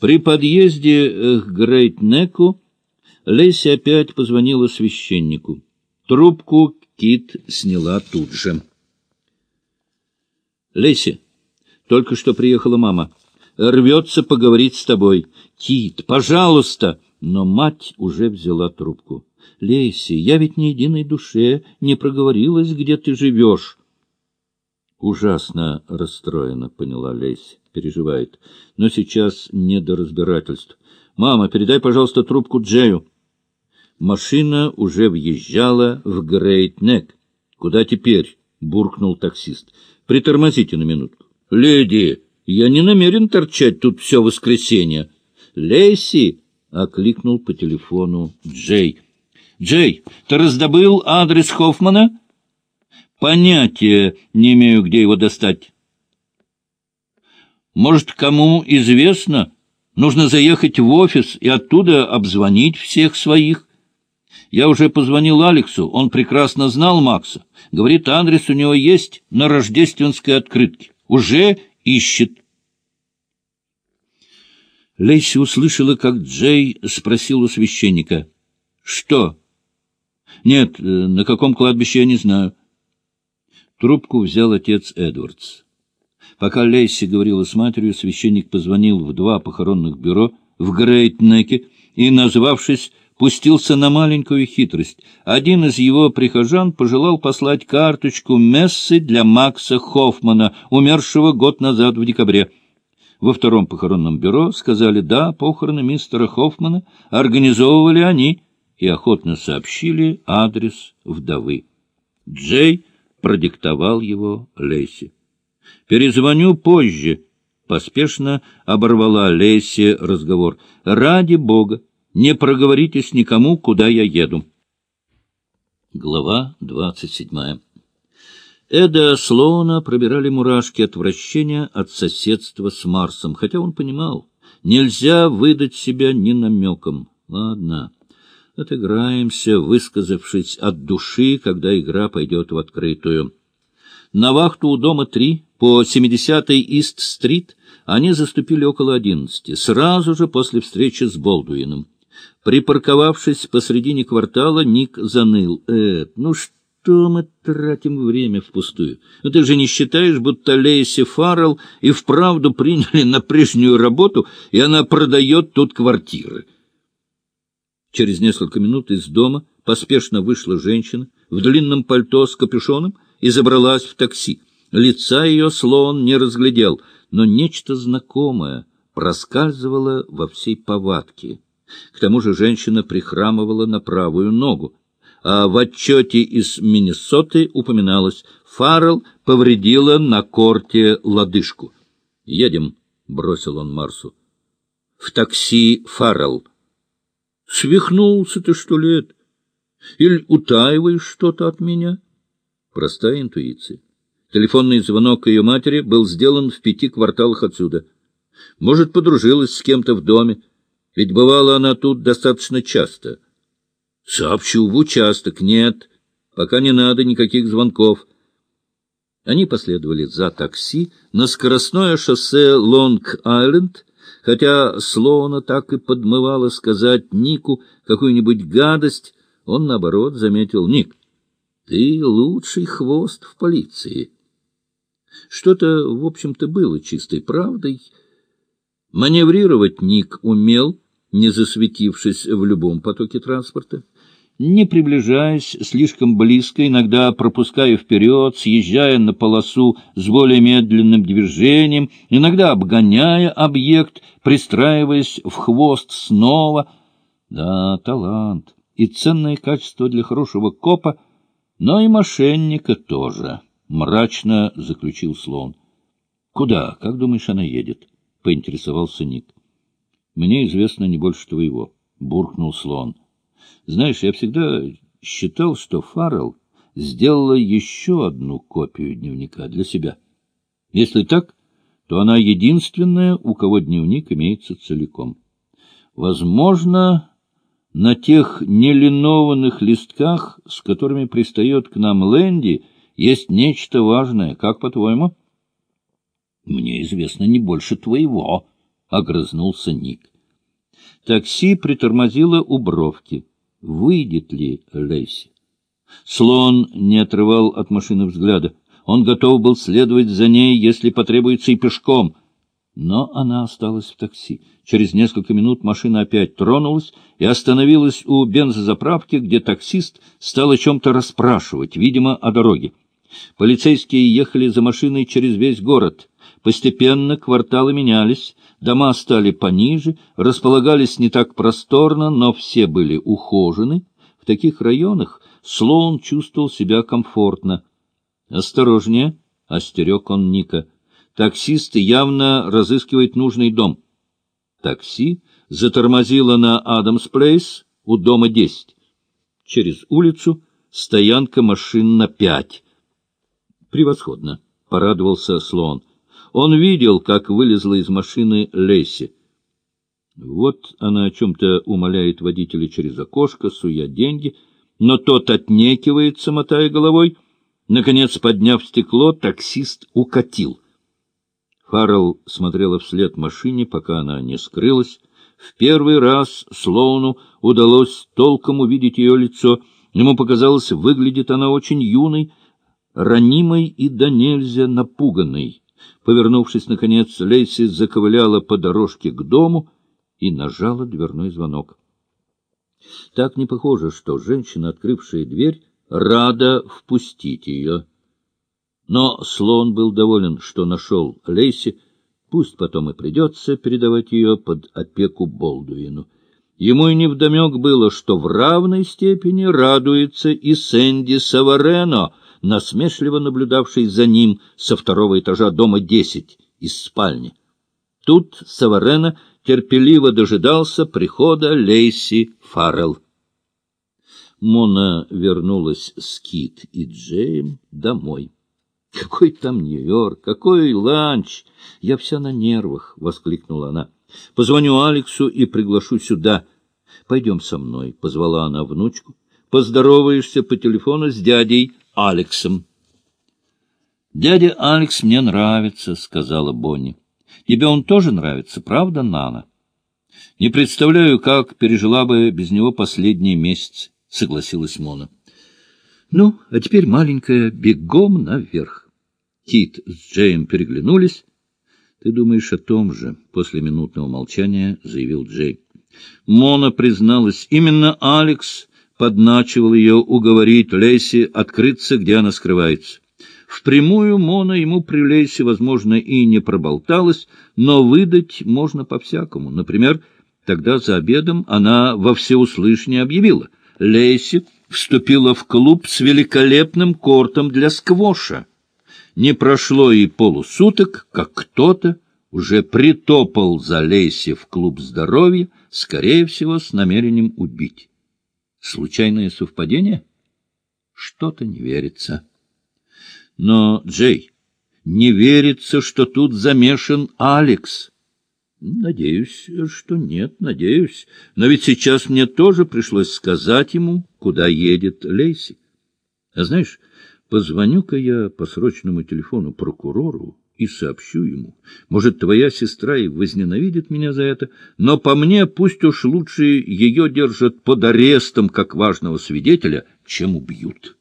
При подъезде к Грейт-Неку Леся опять позвонила священнику. Трубку Кит сняла тут же. — Леся, только что приехала мама. Рвется поговорить с тобой. Кит, пожалуйста! Но мать уже взяла трубку. — Леся, я ведь ни единой душе не проговорилась, где ты живешь. Ужасно расстроена, поняла Леся переживает. Но сейчас не до разбирательств. «Мама, передай, пожалуйста, трубку Джею». Машина уже въезжала в Грейт-Нек. «Куда теперь?» — буркнул таксист. «Притормозите на минутку». «Леди, я не намерен торчать тут все воскресенье». «Леси!» — окликнул по телефону Джей. «Джей, ты раздобыл адрес Хоффмана?» «Понятия не имею, где его достать». Может, кому известно, нужно заехать в офис и оттуда обзвонить всех своих. Я уже позвонил Алексу, он прекрасно знал Макса. Говорит, адрес у него есть на рождественской открытке. Уже ищет. Лейси услышала, как Джей спросил у священника. — Что? — Нет, э, на каком кладбище я не знаю. Трубку взял отец Эдвардс. Пока Лейси говорила с матерью, священник позвонил в два похоронных бюро в Грейтнеке и, назвавшись, пустился на маленькую хитрость. Один из его прихожан пожелал послать карточку мессы для Макса Хоффмана, умершего год назад в декабре. Во втором похоронном бюро сказали «да, похороны мистера Хоффмана организовывали они» и охотно сообщили адрес вдовы. Джей продиктовал его Лейси. Перезвоню позже. Поспешно оборвала Леся разговор. Ради бога, не проговоритесь никому, куда я еду. Глава двадцать седьмая. Эда Слоуна пробирали мурашки отвращения от соседства с Марсом, хотя он понимал, нельзя выдать себя ни намеком. Ладно, отыграемся, высказавшись от души, когда игра пойдет в открытую. На вахту у дома три по 70-й Ист-стрит они заступили около одиннадцати, сразу же после встречи с Болдуином. Припарковавшись посредине квартала, Ник заныл. «Эд, ну что мы тратим время впустую? Ну ты же не считаешь, будто Лейси Фаррелл и вправду приняли на прежнюю работу, и она продает тут квартиры?» Через несколько минут из дома поспешно вышла женщина в длинном пальто с капюшоном и забралась в такси. Лица ее слон не разглядел, но нечто знакомое проскальзывало во всей повадке. К тому же женщина прихрамывала на правую ногу. А в отчете из Миннесоты упоминалось, Фаррелл повредила на корте лодыжку. «Едем», — бросил он Марсу. «В такси Фаррелл». «Свихнулся ты, что ли, это? Или утаиваешь что-то от меня?» Простая интуиция. Телефонный звонок ее матери был сделан в пяти кварталах отсюда. Может, подружилась с кем-то в доме, ведь бывала она тут достаточно часто. Сообщу в участок. Нет, пока не надо никаких звонков. Они последовали за такси на скоростное шоссе Лонг-Айленд, хотя Слоуна так и подмывало сказать Нику какую-нибудь гадость, он, наоборот, заметил Ник. Ты лучший хвост в полиции. Что-то, в общем-то, было чистой правдой. Маневрировать Ник умел, не засветившись в любом потоке транспорта. Не приближаясь слишком близко, иногда пропуская вперед, съезжая на полосу с более медленным движением, иногда обгоняя объект, пристраиваясь в хвост снова. Да, талант и ценное качество для хорошего копа, но и мошенника тоже. — мрачно заключил слон. — Куда? Как думаешь, она едет? — поинтересовался Ник. — Мне известно не больше твоего, — буркнул слон. — Знаешь, я всегда считал, что Фаррелл сделала еще одну копию дневника для себя. Если так, то она единственная, у кого дневник имеется целиком. Возможно, на тех нелинованных листках, с которыми пристает к нам Лэнди, — есть нечто важное. Как по-твоему? — Мне известно не больше твоего, — огрызнулся Ник. Такси притормозило у бровки. Выйдет ли Лейси? Слон не отрывал от машины взгляда. Он готов был следовать за ней, если потребуется, и пешком. Но она осталась в такси. Через несколько минут машина опять тронулась и остановилась у бензозаправки, где таксист стал о чем-то расспрашивать, видимо, о дороге. Полицейские ехали за машиной через весь город. Постепенно кварталы менялись, дома стали пониже, располагались не так просторно, но все были ухожены. В таких районах Слоун чувствовал себя комфортно. «Осторожнее!» — остерег он Ника. «Таксист явно разыскивает нужный дом». Такси затормозило на Адамс-Плейс у дома 10. Через улицу стоянка машин на пять. «Превосходно!» — порадовался Слоун. Он видел, как вылезла из машины Лесси. Вот она о чем-то умоляет водителя через окошко, суя деньги — но тот отнекивается, мотая головой. Наконец, подняв стекло, таксист укатил. Фаррелл смотрела вслед машине, пока она не скрылась. В первый раз Слоуну удалось толком увидеть ее лицо. Ему показалось, выглядит она очень юной, ранимой и до нельзя напуганной. Повернувшись, наконец, Лейси заковыляла по дорожке к дому и нажала дверной звонок. Так не похоже, что женщина, открывшая дверь, рада впустить ее. Но слон был доволен, что нашел Лейси, пусть потом и придется передавать ее под опеку Болдуину. Ему и невдомек было, что в равной степени радуется и Сэнди Саварено, насмешливо наблюдавший за ним со второго этажа дома десять из спальни. Тут Саварено терпеливо дожидался прихода Лейси Фаррелл. Мона вернулась с Кит и Джеем домой. «Какой там Нью-Йорк! Какой ланч! Я вся на нервах!» — воскликнула она. «Позвоню Алексу и приглашу сюда. Пойдем со мной», — позвала она внучку. «Поздороваешься по телефону с дядей Алексом». «Дядя Алекс мне нравится», — сказала Бонни. Тебе он тоже нравится, правда, Нана? Не представляю, как пережила бы без него последние месяцы, — согласилась Мона. Ну, а теперь маленькая бегом наверх. Кит с Джеем переглянулись. Ты думаешь о том же, — после минутного молчания заявил Джей. Мона призналась, именно Алекс подначивал ее уговорить Леси открыться, где она скрывается. Впрямую Мона ему при Лейсе, возможно, и не проболталась, но выдать можно по-всякому. Например, тогда за обедом она во всеуслышание объявила. Лейси вступила в клуб с великолепным кортом для сквоша. Не прошло и полусуток, как кто-то уже притопал за Лейси в клуб здоровья, скорее всего, с намерением убить. Случайное совпадение? Что-то не верится. Но, Джей, не верится, что тут замешан Алекс. Надеюсь, что нет, надеюсь. Но ведь сейчас мне тоже пришлось сказать ему, куда едет Лейси. А знаешь, позвоню-ка я по срочному телефону прокурору и сообщу ему. Может, твоя сестра и возненавидит меня за это, но по мне пусть уж лучше ее держат под арестом как важного свидетеля, чем убьют».